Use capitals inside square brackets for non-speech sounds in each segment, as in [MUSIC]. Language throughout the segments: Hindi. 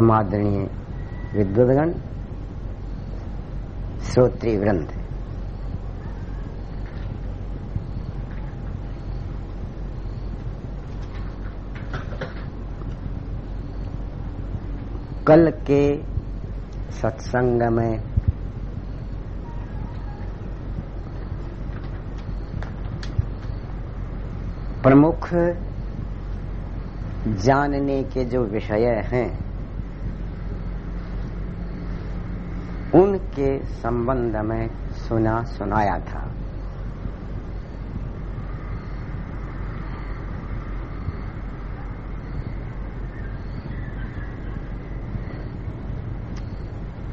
समादरणीय विद्वदगण श्रोत्री वृंद। कल के सत्संग में प्रमुख जानने के जो विषय हैं उनके संबंध में सुना, सुनाया था।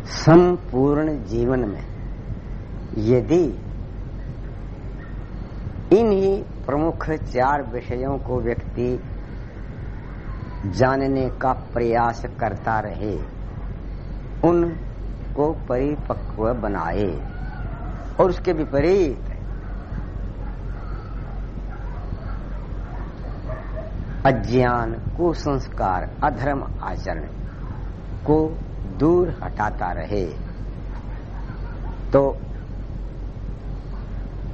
संपूर्ण जीवन में यदि इन्हीं प्रमुख चार विषयों को व्यक्ति जानने का प्रयास करता रहे उनको परिपक्व बनाए और उसके विपरीत अज्ञान कुसंस्कार अधर्म आचरण को दूर हटाता रहे। तो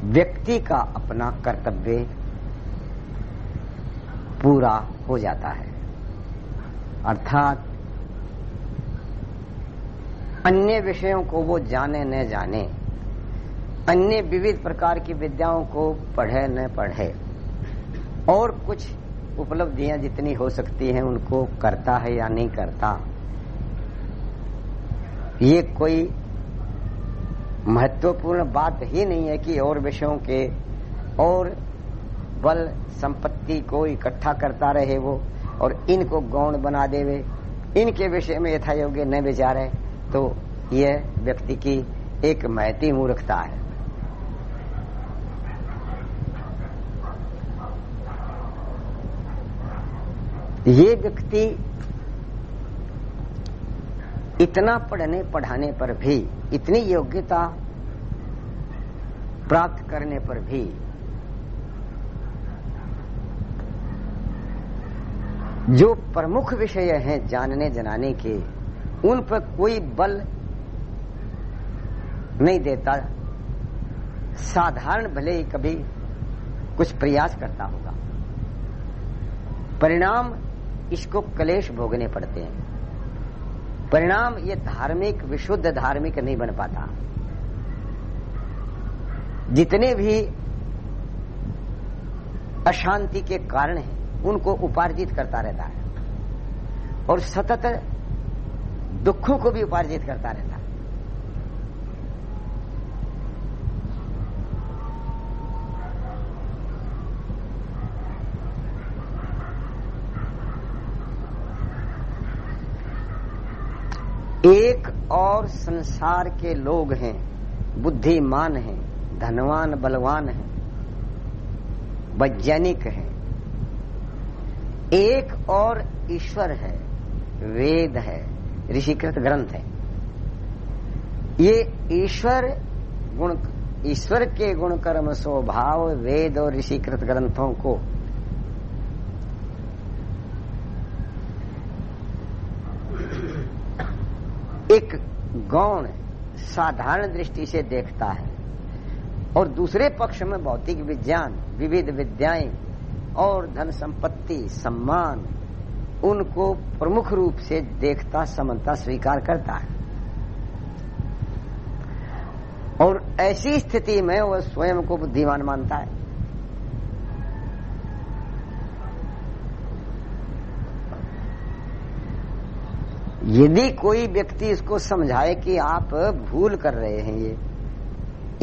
व्यक्ति का अपना कर्तव्य पूरा हो जाता है। अर्थात अन्य विषयों को वो जाने न जाने, अन्य विविध प्रकार की विद्याओं को पढ़े न पढ़े, और कुछ उपलब्धियाँ जितनी हो सकती हैं उनको करता है या नहीं करता, ये कोई महत्वपूर्ण बात ही नहीं है कि और विषयों के और बल संपत्ति को इकट्ठा करता रहे वो और इनको गौण बना देवे। इनके विषय में यथा योग्य न विचारे। तो यह व्यक्ति की एक महती मूर्खता है। ये व्यक्ति इतना पढ़ने पढ़ाने पर भी, इतनी योग्यता प्राप्त करने पर भी, जो प्रमुख विषय हैं जानने जनाने के उन पर कोई बल नहीं देता। साधारण भले ही कभी कुछ प्रयास करता होगा। परिणाम इसको कलेश भोगने पड़ते हैं। परिणाम ये धार्मिक, विशुद्ध धार्मिक नहीं बन पाता। जितने भी अशांति के कारण हैं, उनको उपार्जित करता रहता है। और सतत दुखों को भी उपार्जित करता रहता। एक और संसार के लोग हैं, बुद्धिमान हैं, धनवान, बलवान हैं, वैज्ञानिक हैं। एक और ईश्वर है, वेद है। ऋषिकृत ग्रंथ है। ये ईश्वर गुण, ईश्वर के गुण कर्म स्वभाव, वेद और ऋषिकृत ग्रंथों को एक गौण साधारण दृष्टि से देखता है और दूसरे पक्ष में भौतिक विज्ञान, विविध विद्याएँ और धन संपत्ति, सम्मान उनको प्रमुख रूप से देखता, समझता, स्वीकार करता है। और ऐसी स्थिति में वह स्वयं को बुद्धिमान मानता है। यदि कोई व्यक्ति इसको समझाए कि आप भूल कर रहे हैं ये,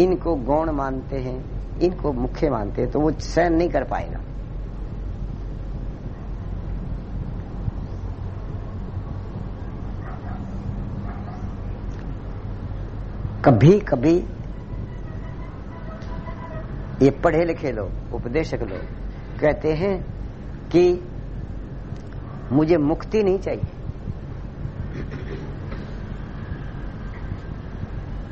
इनको गौण मानते हैं, इनको मुख्य मानते हैं तो वो सहन नहीं कर पाएगा। कभी कभी ये पढ़े लिखे लोग, उपदेशक लोग कहते हैं कि मुझे मुक्ति नहीं चाहिए।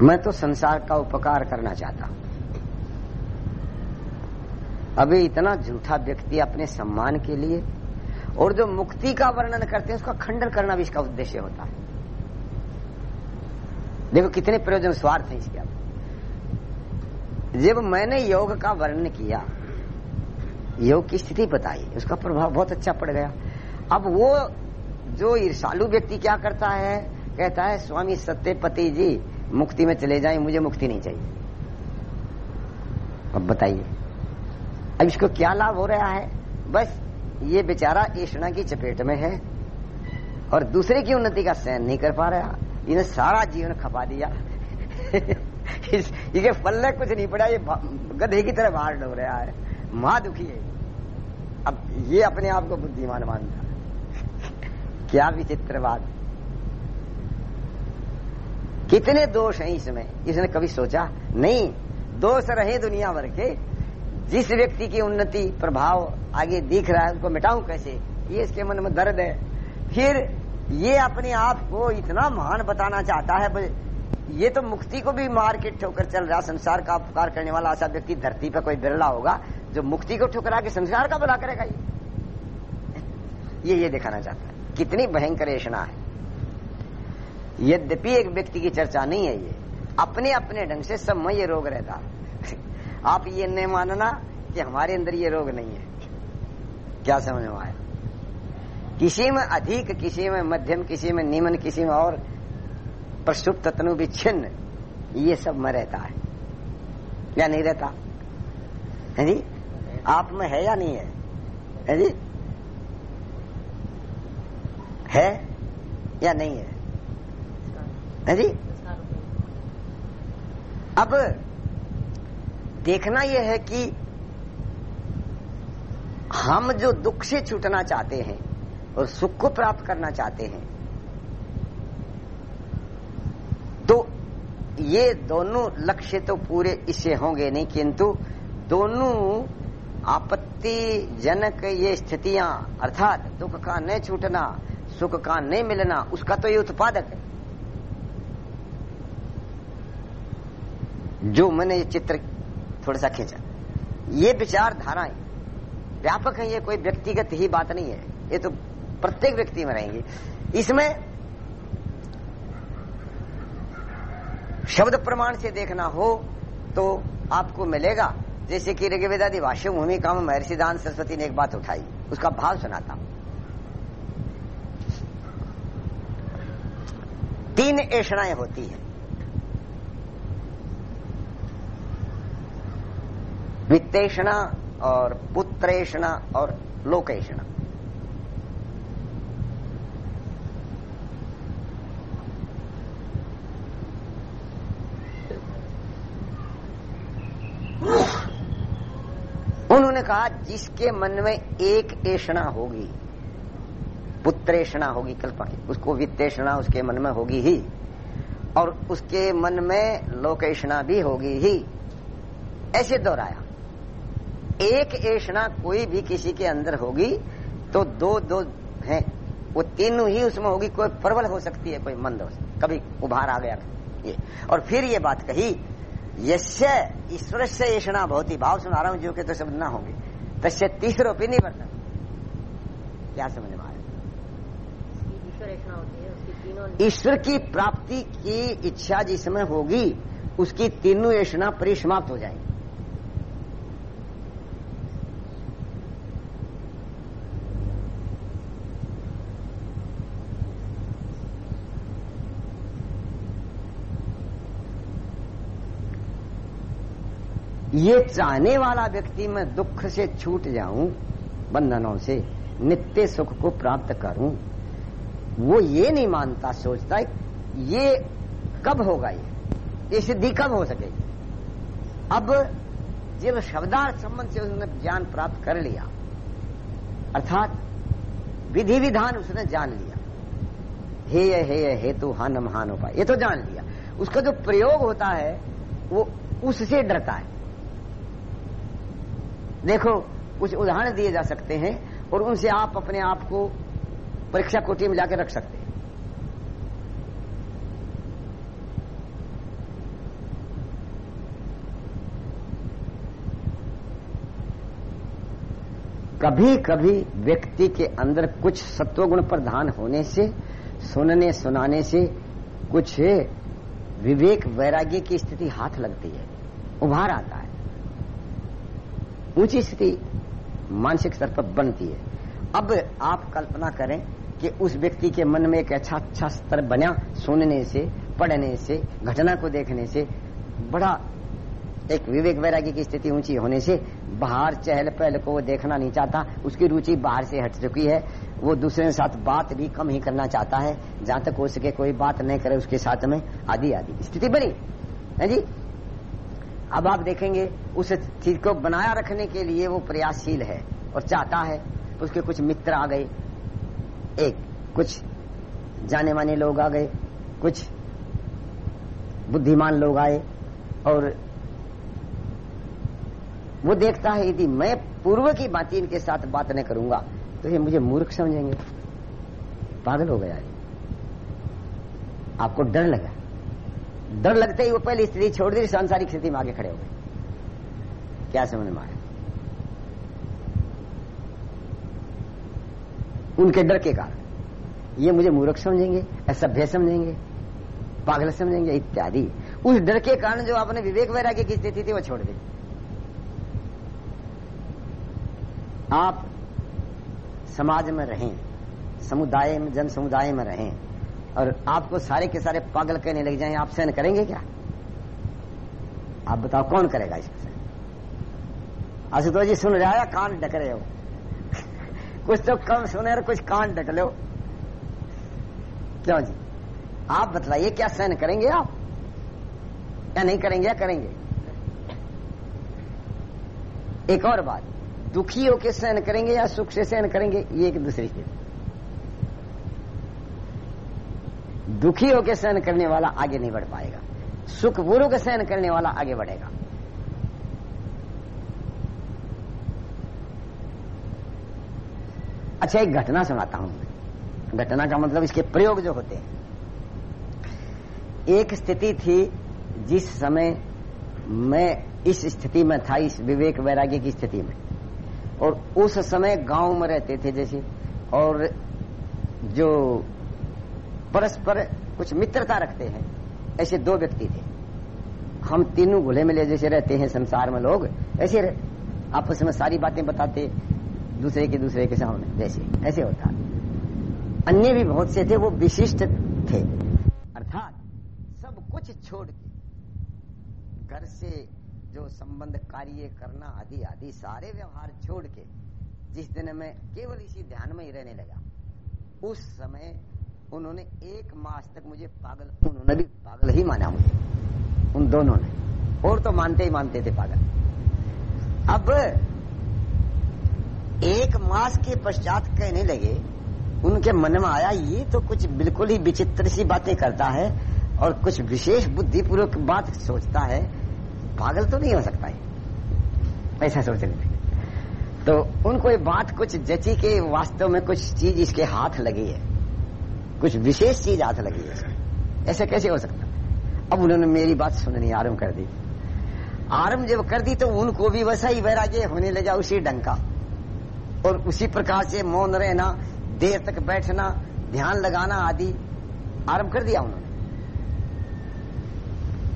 मैं तो संसार का उपकार करना चाहता हूँ। अभी इतना झूठा व्यक्ति अपने सम्मान के लिए और जो मुक्ति का वर्णन करते हैं, उसका खंडन करना भी इसका उद्देश्य होता है। देखो कितने प्रयोजन स्वार्थ है इसके जब मैंने योग का वर्णन किया, योग की स्थिति बताई, उसका प्रभाव बहुत अच्छा पड़ गया। अब वो जो ईर्षालु व्यक्ति क्या करता है, कहता है, स्वामी सत्यपति जी, मुक्ति में चले जाए, मुझे मुक्ति नहीं चाहिए। अब बताइए, अब इसको क्या लाभ हो रहा है? बस ये बेचारा ईष्णा की चपेट में है और दूसरे की उन्नति का सहन नहीं कर पा रहा। इन्हें सारा जीवन खपा दिया। इनके पल्ले कुछ नहीं पड़ा, ये गधे की तरह बाहर डो रहा है। माँ दुखी है। अब ये अपने आप को बुद्धिमान मानता क्या विचित्र बात। कितने दोष हैं इसमें। इसने कभी सोचा? नहीं। दोष रहे दुनिया भर के। जिस व्यक्ति की उन्नति, प्रभाव आगे दिख रहा है उसको मिटाऊं कैसे? ये इसके मन में दर्द है। फिर ये अपने आप को इतना महान बताना चाहता है ये तो मुक्ति को भी मार के ठोकर चल रहा संसार का उपकार करने वाला ऐसा व्यक्ति धरती पर कोई बिरला होगा, जो मुक्ति को ठुकरा के संसार का भला करेगा ये। ये ये दिखाना चाहता है। कितनी भयंकर ऐसा है। यद्यपि एक व्यक्ति की चर्चा नहीं है ये, अपने अपने ढंग से सब में ये रोग रहता [LAUGHS] आप ये नहीं मानना कि हमारे अंदर ये रोग नहीं है। क्या समझ में आया? किसी में अधिक, किसी में मध्यम, किसी में निम्न, किसी में और प्रसुप्त तनु विच्छिन्न ये सब में रहता है। या नहीं रहता? है जी? आप में है या नहीं है? है जी? है या नहीं है? है जी? अब देखना यह है कि हम जो दुख से छूटना चाहते हैं और सुख को प्राप्त करना चाहते हैं। तो ये दोनों लक्ष्य तो पूरे इससे होंगे नहीं, किंतु दोनों आपत्ति जनक ये स्थितियाँ, अर्थात दुख का न छूटना, सुख का नहीं मिलना, उसका तो ये उत्पादक है। जो मैंने ये चित्र थोड़ा सा खींचा, ये विचारधाराएँ, व्यापक है, ये कोई व्यक्तिगत ही बात नहीं है। ये तो प्रत्येक व्यक्ति में रहेंगे। इसमें शब्द प्रमाण से देखना हो तो आपको मिलेगा। जैसे कि ऋग्वेदादि भाष्य भूमिका में महर्षिदान सरस्वती ने एक बात उठाई, उसका भाव सुनाता तीन ऐषणाएँ होती हैं। वित्तेषणा और पुत्रेषणा और लोकेषणा। उन्होंने कहा, जिसके मन में एक ऐषणा होगी, पुत्रेषणा होगी, कल्पना उसको वित्तेषणा उसके मन में होगी ही, और उसके मन में लोकेषणा भी होगी ही। ऐसे दोहराया। एक ऐषणा कोई भी किसी के अंदर होगी तो दो दो हैं। वो तीनों ही उसमें होगी, कोई प्रबल हो सकती है, कोई मंद हो सकती कभी उभार आ गया ये। और फिर ये बात कही यश्य ईश्वर से ऐषणा बहुत ही भाव सुना रहा हूँ जो के तो शब्द ना होंगे। तस्य निवर्तन। नहीं बरता क्या समझ में आया ईश्वर की प्राप्ति की इच्छा जिसमें होगी, उसकी तीनों ऐषणा परिसमाप्त हो जाएँगी। ये चाहने वाला व्यक्ति मैं दुख से छूट जाऊँ, बंधनों से नित्य सुख को प्राप्त करूँ, वो ये नहीं मानता, सोचता ये कब होगा ये? ये सिद्धि कब हो सकेगी? अब जब शब्दार्थ संबंध से उसने ज्ञान प्राप्त कर लिया, अर्थात विधि विधान उसने जान लिया। हे हे हे हेतु हान महान उपाय, ये तो जान लिया। उसका जो प्रयोग होता है, वो उससे डरता है। देखो कुछ उदाहरण दिए जा सकते हैं और उनसे आप अपने आप को परीक्षा कोटी में जाकर रख सकते हैं। कभी कभी व्यक्ति के अंदर कुछ सत्वगुण प्रधान होने से, सुनने, सुनाने से कुछ विवेक वैराग्य की स्थिति हाथ लगती है, उभार आता है। ऊँची स्थिति मानसिक स्तर पर बनती है। अब आप कल्पना करें कि उस व्यक्ति के मन में एक अच्छा अच्छा स्तर बना सुनने से, पढ़ने से, घटना को देखने से, बड़ा एक विवेक वैराग्य की स्थिति ऊँची होने से, बाहर चहल पहल को वो देखना नहीं चाहता, उसकी रुचि बाहर से हट चुकी है, वो दूसरे के साथ बात भी कम ही करना चाहता है, जहाँ तक हो सके कोई बात नहीं करे उसके साथ में आदि आदि स्थिति बनी। है जी? अब आप देखेंगे, उस चीज़ को बनाया रखने के लिए वो प्रयासशील है और चाहता है उसके कुछ मित्र आ गए। एक, कुछ जाने माने लोग आ गए, कुछ बुद्धिमान लोग आए और वो देखता है, यदि मैं पूर्व की बात इनके साथ बात नहीं करूँगा तो ये मुझे मूर्ख समझेंगे। पागल हो गया है आपको डर लगा। डर लगते ही वो पहले स्थिति छोड़ दी, सांसारिक स्थिति में आगे खड़े हो गए। क्या समझ में आया उनके डर के कारण। ये मुझे मूर्ख समझेंगे, असभ्य समझेंगे, पागल समझेंगे, इत्यादि। उस डर के कारण जो आपने विवेक वैराग्य की स्थिति थी, वो छोड़ दी। आप समाज में रहें, समुदाय में जन समुदाय में रहें और आपको सारे के सारे पागल कहने लग जाए, आप सहन करेंगे क्या? आप बताओ कौन करेगा इससे आशुतोष जी सुन रहा है कान ढक रहे हो? [LAUGHS] कुछ तो कम सुने और कुछ कान ढक लो। क्यों जी? आप बतलाइए क्या सहन करेंगे आप? या नहीं करेंगे, या करेंगे? एक और बात दुखी होकर सहन करेंगे या सुख से सहन करेंगे, ये एक दूसरी चीज़। दुखी होकर सहन करने वाला आगे नहीं बढ़ पाएगा। सुख पूर्वक सहन करने वाला आगे बढ़ेगा। अच्छा एक घटना सुनाता हूँ। घटना का मतलब इसके प्रयोग जो होते हैं। एक स्थिति थी जिस समय मैं इस स्थिति में था, इस विवेक वैराग्य की स्थिति में। और उस समय गाँव में रहते थे जैसे, और जो परस्पर कुछ मित्रता रखते हैं, ऐसे दो व्यक्ति थे। हम तीनों घुले मिले जैसे रहते हैं, संसार में लोग, ऐसे आपस में सारी बातें बताते, दूसरे के दूसरे के सामने, जैसे, ऐसे होता। अन्य भी बहुत से थे, वो विशिष्ट थे। अर्थात, सब कुछ छोड़ के, घर से जो संबंध कार्य करना आदि आदि, सारे व्यवहार छोड़ के, जिस दिन में केवल इसी ध्यान में ही रहने लगा, उस समय उन्होंने एक मास तक मुझे पागल, उन्होंने भी पागल ही माना मुझे। उन दोनों ने। और तो मानते ही मानते थे पागल। अब एक मास के पश्चात कहने लगे, उनके मन में आया, ये तो कुछ बिल्कुल ही विचित्र सी बातें करता है और कुछ विशेष बुद्धिपूर्वक बात सोचता है। पागल तो नहीं हो सकता है। ऐसा सोच रहे तो उनको ये बात कुछ जची के वास्तव में कुछ चीज़ इसके हाथ लगी है। कुछ विशेष चीज़ हाथ लगी है। ऐसा कैसे हो सकता? अब उन्होंने मेरी बात सुननी आरंभ कर दी। आरंभ जब कर दी तो उनको भी वैसा ही वैराग्य होने लगा उसी ढंग का और उसी प्रकार से मौन रहना, देर तक बैठना, ध्यान लगाना आदि आरंभ कर दिया उन्होंने।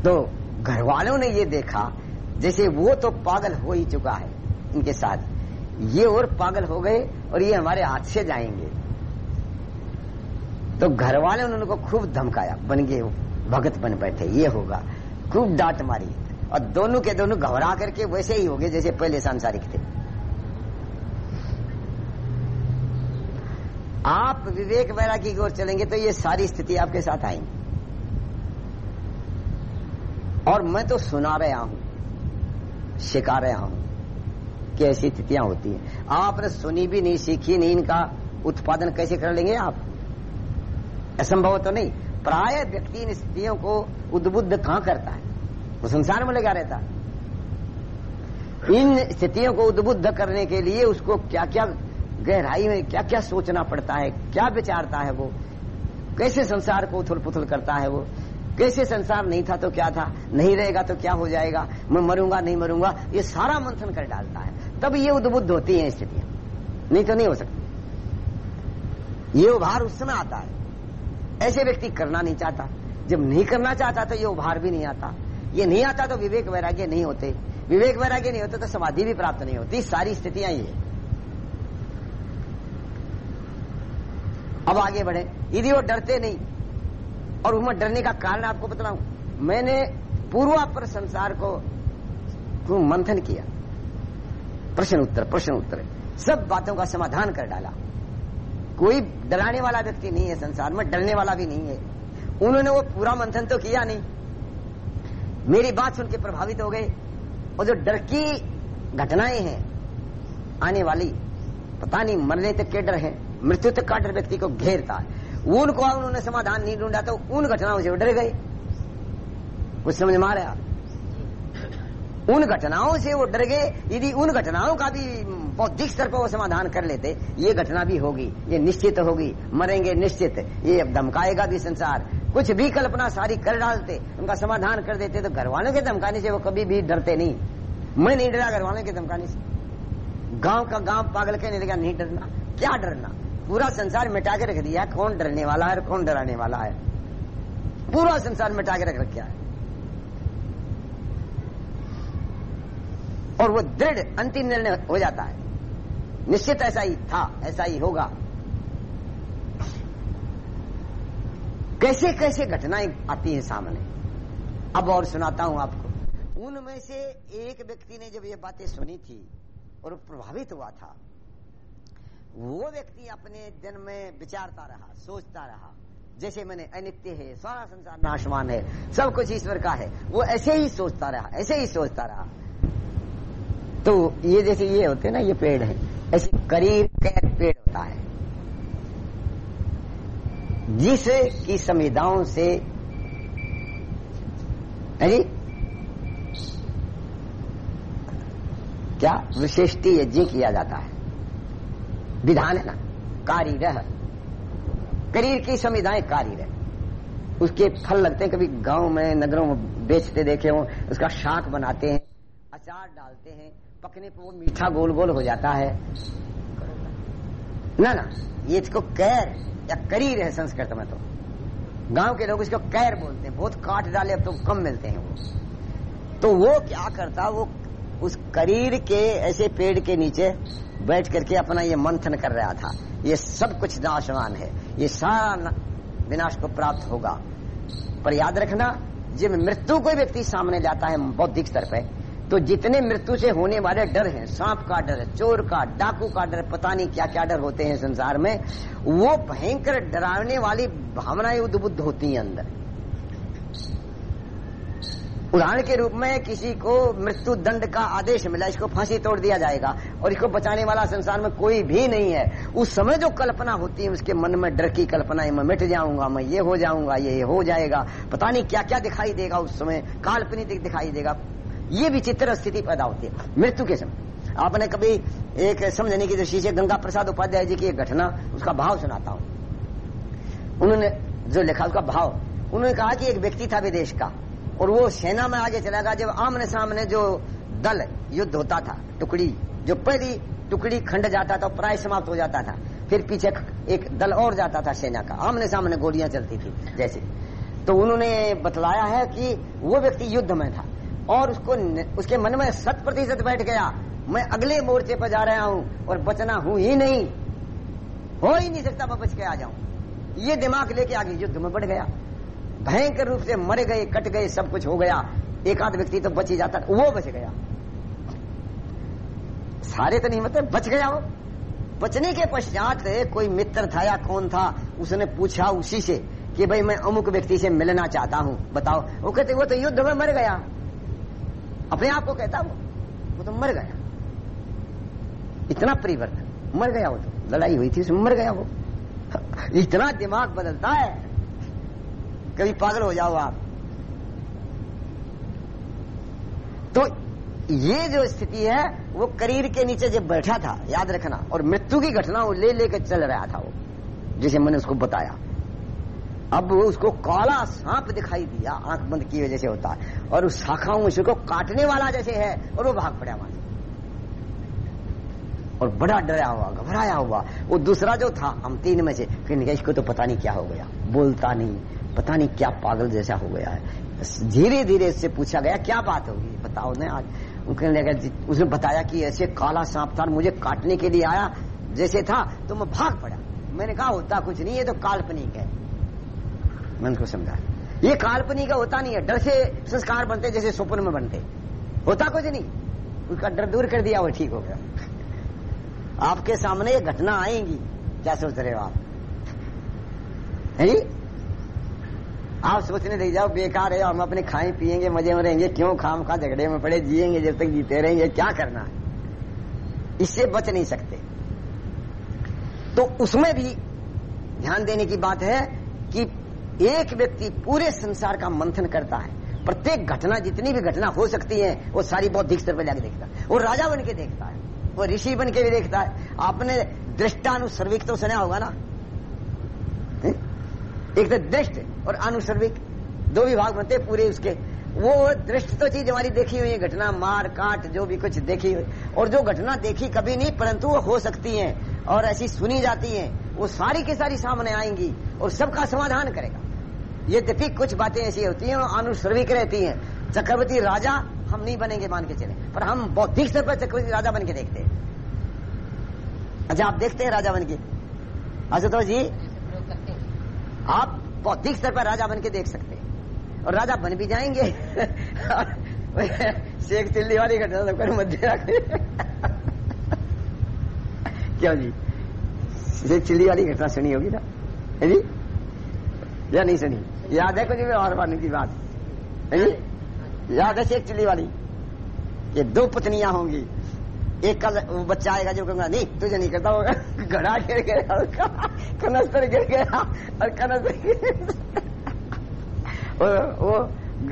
तो घर वालों ने ये देखा, जैसे वो तो पागल हो ही चुका है इनके साथ। ये और पागल हो गए और ये हमारे हाथ से जाएँगे। तो घर वाले उनको खूब धमकाया, बन गए भगत बन बैठे ये होगा। खूब डांट मारी। और दोनों के दोनों घबरा करके वैसे ही हो गए, जैसे पहले सांसारिक थे। आप विवेक वैरागी की ओर चलेंगे तो ये सारी स्थिति आपके साथ आएँगी। और मैं तो सुना रहा हूँ सिखा रहा हूँ कि ऐसी स्थितियाँ होती हैं। आपने सुनी भी नहीं, सीखी नहीं, इनका उत्पादन कैसे कर लेंगे आप? असंभव तो नहीं। प्राय व्यक्ति इन स्थितियों को उद्बुद्ध कहाँ करता है? वो संसार में लगा रहता है। इन स्थितियों को उद्बुद्ध करने के लिए उसको क्या क्या गहराई में क्या क्या सोचना पड़ता है, क्या विचारता है वो? कैसे संसार को उथल पुथल करता है वो? कैसे संसार नहीं था तो क्या था? नहीं रहेगा तो क्या हो जाएगा? मैं मरूँगा, नहीं मरूँगा? ये सारा मंथन कर डालता है। तब ये उद्बुद्ध होती है स्थितियाँ नहीं तो नहीं हो सकती। ये उभार उस समय आता है। ऐसे व्यक्ति करना नहीं चाहता। जब नहीं करना चाहता तो ये उभार भी नहीं आता। ये नहीं आता तो विवेक वैराग्य नहीं होते। विवेक वैराग्य नहीं होते तो समाधि भी प्राप्त नहीं होती। सारी स्थितियाँ ये। अब आगे बढ़े। यदि वो डरते नहीं, और उसमें डरने का कारण आपको बतलाऊं मैंने पूर्वा पर संसार को मंथन किया। प्रश्न उत्तर प्रश्न उत्तर। सब बातों का समाधान कर डाला। कोई डराने वाला व्यक्ति नहीं है संसार में डरने वाला भी नहीं है। उन्होंने वो पूरा मंथन तो किया नहीं। मेरी बात सुन के प्रभावित हो गए। और जो डर की घटनाएँ हैं आने वाली पता नहीं मरने तक के डर है मृत्यु तक का डर व्यक्ति को घेरता है। उनको उन्होंने समाधान नहीं ढूंढा तो उन घटनाओं से डर गए। कुछ समझ मारे आप उन घटनाओं से वो डर गए। यदि उन घटनाओं का भी बौद्धिक स्तर पर वो समाधान कर लेते, ये घटना भी होगी, ये निश्चित होगी, मरेंगे निश्चित, ये अब धमकाएगा भी संसार। कुछ भी कल्पना सारी कर डालते, उनका समाधान कर देते तो घर वालों के धमकाने से वो कभी भी डरते नहीं। मैं नहीं डरा घर वालों के धमकाने से। गाँव का गाँव पागल कहने लगा, नहीं डरना, क्या डरना? पूरा संसार मिटा के रख दिया, कौन डरने वाला है और कौन डराने वाला है? पूरा संसार मिटा के रख रखा है। और वो दृढ़, अंतिम निर्णय हो जाता है। निश्चित ऐसा ही था, ऐसा ही होगा। कैसे कैसे घटनाएँ आती हैं सामने? अब और सुनाता हूँ आपको। उनमें से एक व्यक्ति ने जब ये बातें सुनी थी और प्रभावित हुआ था, वो व्यक्ति अपने दिन में विचारता रहा, सोचता रहा, जैसे मैंने अनित्य है, सारा संसार नाशवान है, सब कुछ ईश्वर का है, वो ऐसे ही सोचता रहा, ऐसे ही सोचता रहा। तो ये जैसे ये होते ना, ये पेड़ है। ऐसे करीब कैर पेड़ होता है। जिस की संविधाओं से अरे क्या विशिष्टि यज्ञ किया जाता है? विधान है ना? कारी रह। करीर की संविधाएँ कारी रह। उसके फल लगते हैं, कभी गाँव में, नगरों में बेचते देखे हो, उसका शाक बनाते हैं, अचार डालते हैं पकने पर वो मीठा गोल गोल हो जाता है। ना ना, ये इसको कैर या करीर है संस्कृत में तो। गाँव के लोग इसको कैर बोलते हैं, बहुत काट डाले, अब तो कम मिलते हैं वो। तो वो क्या करता, वो उस करीर के, ऐसे पेड़ के नीचे बैठ करके अपना ये मंथन कर रहा था। ये सब कुछ नाशवान है। ये सारा विनाश को प्राप्त होगा। पर याद रखना, जब मृत्यु कोई व्यक्ति सामने जाता है, बौद्धिक स्तर पर तो जितने मृत्यु से होने वाले डर हैं, सांप का डर चोर का, डाकू का डर पता नहीं क्या क्या डर होते हैं संसार में, वो भयंकर डरावने वाली भावनाएँ उद्बुद्ध होती हैं अंदर। उदाहरण के रूप में किसी को मृत्यु दंड का आदेश मिला, इसको फांसी तोड़ दिया जाएगा, और इसको बचाने वाला संसार में कोई भी नहीं है, उस समय जो कल्पना होती है, उसके मन में डर की कल्पना है, मैं मिट जाऊँगा, मैं ये हो जाऊँगा, ये हो जाएगा, पता नहीं क्या क्या दिखाई देगा उस समय, काल्पनिक दिखाई देगा। ये विचित्र स्थिति पैदा होती है। मृत्यु के समय। आपने कभी एक समझने की दृष्टि से गंगा प्रसाद उपाध्याय जी की एक घटना उसका भाव सुनाता हूँ। उन्होंने जो लिखा उसका भाव, उन्होंने कहा कि एक व्यक्ति था विदेश का और वो सेना में आगे चला गया, जब आमने सामने जो दल युद्ध होता था, टुकड़ी, जो पहली टुकड़ी खंड जाता था, प्राय समाप्त हो जाता था, फिर पीछे एक दल और जाता था सेना का। आमने सामने गोलियाँ चलती थी, जैसे। तो उन्होंने बतलाया है कि वो व्यक्ति युद्ध में था। और उसको उसके मन में शत प्रतिशत बैठ गया। मैं अगले मोर्चे पर जा रहा हूँ और बचना हूँ ही नहीं। हो ही नहीं सकता मैं बच के आ जाऊँ। ये दिमाग लेके आगे युद्ध में बढ़ गया। भयंकर रूप से मरे गए, कट गए, सब कुछ हो गया। एक आध व्यक्ति तो बच ही जाता, वो बच गया। सारे तो नहीं मतलब बच गया वो। बचने के पश्चात कोई मित्र था या कौन था, उसने पूछा उसी से कि भाई मैं अमुक व्यक्ति से मिलना चाहता हूँ, बताओ। वो कहते, वो तो युद्ध में मर गया। अपने आप को कहता वो वो तो मर गया। इतना परिवर्तन, मर गया वो तो। लड़ाई हुई थी मर गया वो। इतना दिमाग बदलता है, कभी पागल हो जाओ आप। तो ये जो स्थिति है, वो करीर के नीचे जब बैठा था, याद रखना, और मृत्यु की घटना वो ले लेकर चल रहा था वो, जैसे मैंने उसको बताया। अब उसको काला सांप दिखाई दिया, आँख बंद किए जैसे होता है। और उस शाखाओं में उसको काटने वाला जैसे है, और वो भाग पड़ा वहाँ और बड़ा डरा हुआ, घबराया हुआ। वो दूसरा जो था, हम तीन में से, फिर इसको तो पता नहीं क्या हो गया। बोलता नहीं, पता नहीं क्या पागल जैसा हो गया है। धीरे धीरे इससे पूछा गया, क्या बात होगी? बताओ ने आज। लगा उसने बताया कि ऐसे काला सांप था मुझे काटने के लिए आया। जैसे था तो मैं भाग पड़ा। मैंने कहा, होता कुछ नहीं है तो काल्पनिक है। मैंने उसको समझा। ये काल्पनिक का होता नहीं है। डर से संस्कार बनते जैसे स्वप्न में बनते होता कुछ नहीं। उसका डर दूर कर दिया, वो ठीक हो गया। आपके सामने ये घटना आएँगी। क्या सोच रहे हो आप? है आप सोचने दे जाओ, बेकार है। हम अपने खाए, पिएँगे, मज़े में रहेंगे। क्यों खाम खा, झगड़े में पड़े, जिएँगे, जब तक जीते रहेंगे। क्या करना है? इससे बच नहीं सकते। तो उसमें भी ध्यान देने की बात है कि एक व्यक्ति पूरे संसार का मंथन करता है। प्रत्येक घटना, जितनी भी घटना हो सकती है, वो सारी बौद्धिक स्तर पर जाके देखता है। वो राजा बन के देखता है। वो ऋषि बन के भी देखता है। आपने दृष्टानुसर्विक तो सुना होगा ना? एक तो दृष्ट और अनुसर्विक, दो विभाग बनते पूरे उसके। वो दृष्ट तो चीज़ हमारी देखी हुई है, घटना, मार, काट, जो भी कुछ देखी हुई। और जो घटना देखी कभी नहीं, परंतु वो हो सकती है। और ऐसी सुनी जाती है, वो सारी की सारी सामने आएँगी और सबका समाधान करेगा। यद्यपि कुछ बातें ऐसी होती हैं, अनुसर्विक रहती हैं। चक्रवर्ती राजा हम नहीं बनेंगे मान के चले। पर हम बौद्धिक स्तर पर चक्रवर्ती राजा बन के देखते हैं। अच्छा आप देखते हैं राजा बन के। अच्छा तो जी, आप बौद्धिक स्तर पर राजा बन के देख सकते हैं। और राजा बन भी जाएँगे। [LAUGHS] शेख चिल्ली वाली घटना तो करूँ मध्य [LAUGHS] क्यों जी? शेख चिल्ली वाली घटना सुनी होगी ना? जी? या नहीं सुनी? याद है कुछ व्यवहार बार की बात? याद है शेख चिल्ली वाली? ये दो पत्नियाँ होंगी। एक कल बच्चा आएगा जो कहूँगा, नहीं, तुझे नहीं करता होगा। [LAUGHS] घड़ा गिर गया कनस्तर गिर गया, और कनस्तर [LAUGHS] वो वो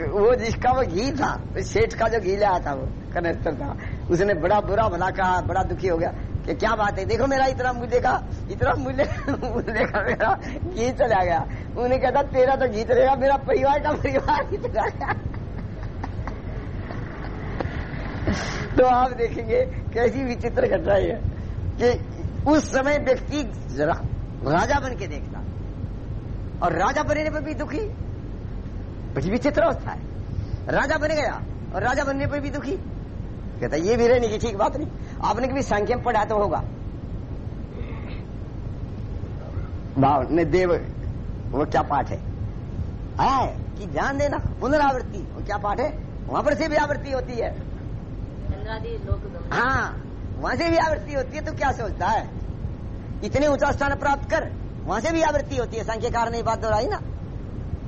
वो जिसका वो घी था सेठ का जो घी लाया था वो, कनस्तर था। उसने बड़ा बुरा भला कहा, बड़ा दुखी हो गया। कि क्या बात है, देखो मेरा इतना मूल्य का, इतना मूल्य [LAUGHS] मूल्य का मेरा घी चला गया। उन्हें कहता, तेरा तो घी रहेगा, मेरा परिवार का परिवार चला गया तो आप देखेंगे, कैसी विचित्र घटना है कि उस समय व्यक्ति राजा बन के देखता और राजा बनने पर भी दुखी। बड़ी विचित्र अवस्था है। राजा बन गया और राजा बनने पर भी दुखी। कहता, ये भी रहने की ठीक बात नहीं। आपने कभी संख्या पढ़ा तो होगा। भाव ने देव क्या पाठ है है कि ध्यान देना पुनरावृत्ति वो क्या पाठ है। वहाँ पर से भी आवृत्ति होती है। हाँ वहाँ से भी आवृत्ति होती है तो क्या सोचता है? इतने ऊँचा स्थान प्राप्त कर वहाँ से भी आवृत्ति होती है। संख्याकार ने बात दोहराई ना।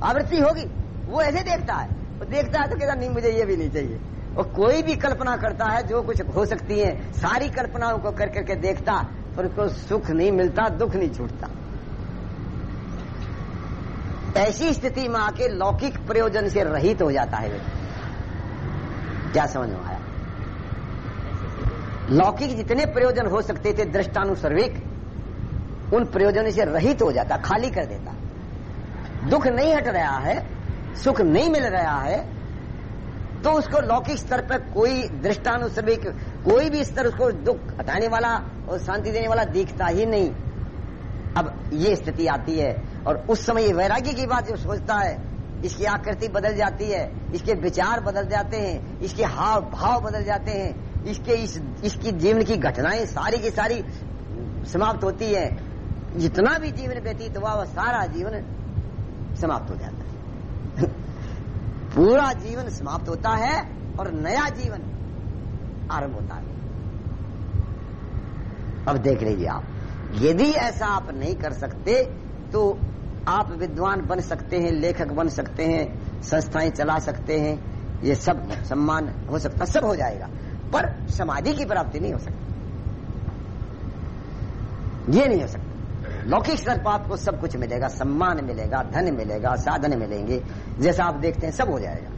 आवृत्ति होगी वो ऐसे देखता है। वो देखता है तो कहता नहीं मुझे ये भी नहीं चाहिए। और कोई भी कल्पना करता है जो कुछ हो सकती है सारी कल्पनाओं को कर करके देखता पर उसको सुख नहीं मिलता दुख नहीं छूटता। ऐसी स्थिति में आके लौकिक प्रयोजन से रहित हो जाता है क्या समझ में आया? लौकिक जितने प्रयोजन हो सकते थे दृष्टानुसर्विक उन प्रयोजन से रहित हो जाता, खाली कर देता। दुख नहीं हट रहा है, सुख नहीं मिल रहा है तो उसको लौकिक स्तर पर कोई दृष्टानुसर्विक कोई भी स्तर उसको दुख हटाने वाला और शांति देने वाला दिखता ही नहीं। अब ये स्थिति आती है और उस समय ये वैराग्य की बात जो सोचता है, इसकी आकृति बदल जाती है, इसके विचार बदल जाते हैं, इसके हाव भाव बदल जाते हैं, इसके इस, इसकी जीवन की घटनाएँ सारी की सारी समाप्त होती है। जितना भी जीवन व्यतीत हुआ, वह सारा जीवन समाप्त हो जाता है। [LAUGHS] पूरा जीवन समाप्त होता है और नया जीवन आरंभ होता है। अब देख लीजिए आप, यदि ऐसा आप नहीं कर सकते तो आप विद्वान बन सकते हैं, लेखक बन सकते हैं, संस्थाएँ चला सकते हैं, ये सब सम्मान हो सकता, सब हो जाएगा, पर समाधि की प्राप्ति नहीं हो सकती। ये नहीं हो सकता। लौकिक स्तर पर आपको सब कुछ मिलेगा, सम्मान मिलेगा, धन मिलेगा, साधन मिलेंगे, जैसा आप देखते हैं, सब हो जाएगा।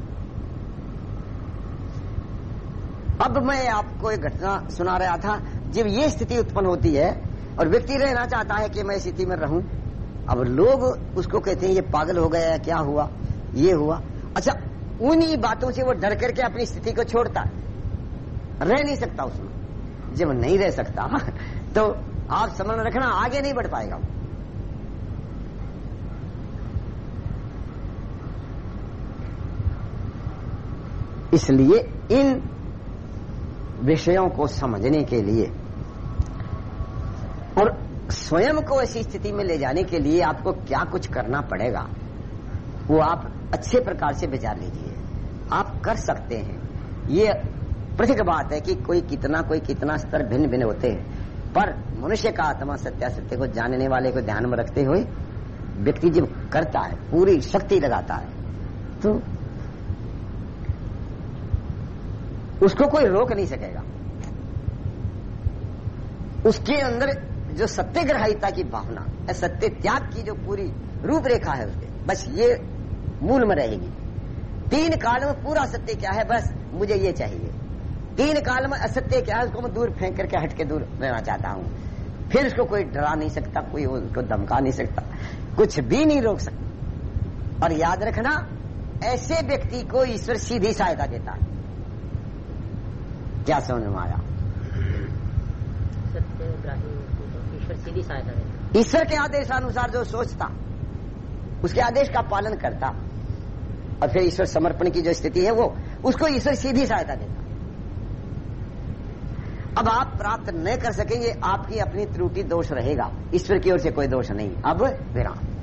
अब मैं आपको एक घटना सुना रहा था, जब ये स्थिति उत्पन्न होती है और व्यक्ति रहना चाहता है कि मैं स्थिति में रहूँ अब लोग उसको कहते हैं, ये पागल हो गया, क्या हुआ? ये हुआ। अच्छा उन्हीं बातों से वो डर करके अपनी स्थिति को छोड़ता है। रह नहीं सकता उसमें। जब नहीं रह सकता तो आप समझ रखना, आगे नहीं बढ़ पाएगा इसलिए इन विषयों को समझने के लिए और स्वयं को ऐसी स्थिति में ले जाने के लिए आपको क्या कुछ करना पड़ेगा, वो आप अच्छे प्रकार से विचार लीजिए। आप कर सकते हैं। ये पृथक बात है कि कोई कितना कोई कितना स्तर भिन्न भिन्न होते हैं। पर मनुष्य का आत्मा सत्यासत्य को जानने वाले को ध्यान में रखते हुए व्यक्ति जब करता है, पूरी शक्ति लगाता है तो उसको कोई रोक नहीं सकेगा। उसके अंदर जो सत्यग्रहिता की भावना सत्य त्याग की जो पूरी रूपरेखा है उसके, बस ये मूल में रहेगी। तीन काल में पूरा सत्य क्या है? बस मुझे ये चाहिए। तीन काल में असत्य क्या है, उसको मैं दूर फेंक करके हट के दूर रहना चाहता हूँ। फिर उसको कोई डरा नहीं सकता, कोई उसको धमका नहीं सकता। कुछ भी नहीं रोक सकता। और याद रखना, ऐसे व्यक्ति को ईश्वर सीधी सहायता देता है। क्या समझ में आया ईश्वर सीधी सहायता देता ईश्वर के आदेश अनुसार जो सोचता, उसके आदेश का पालन करता, और फिर ईश्वर समर्पण की जो स्थिति है वो, उसको ईश्वर सीधी सहायता देता। अब आप प्राप्त न कर सकेंगे, आपकी अपनी त्रुटि दोष रहेगा। ईश्वर की ओर से कोई दोष नहीं। अब विराम।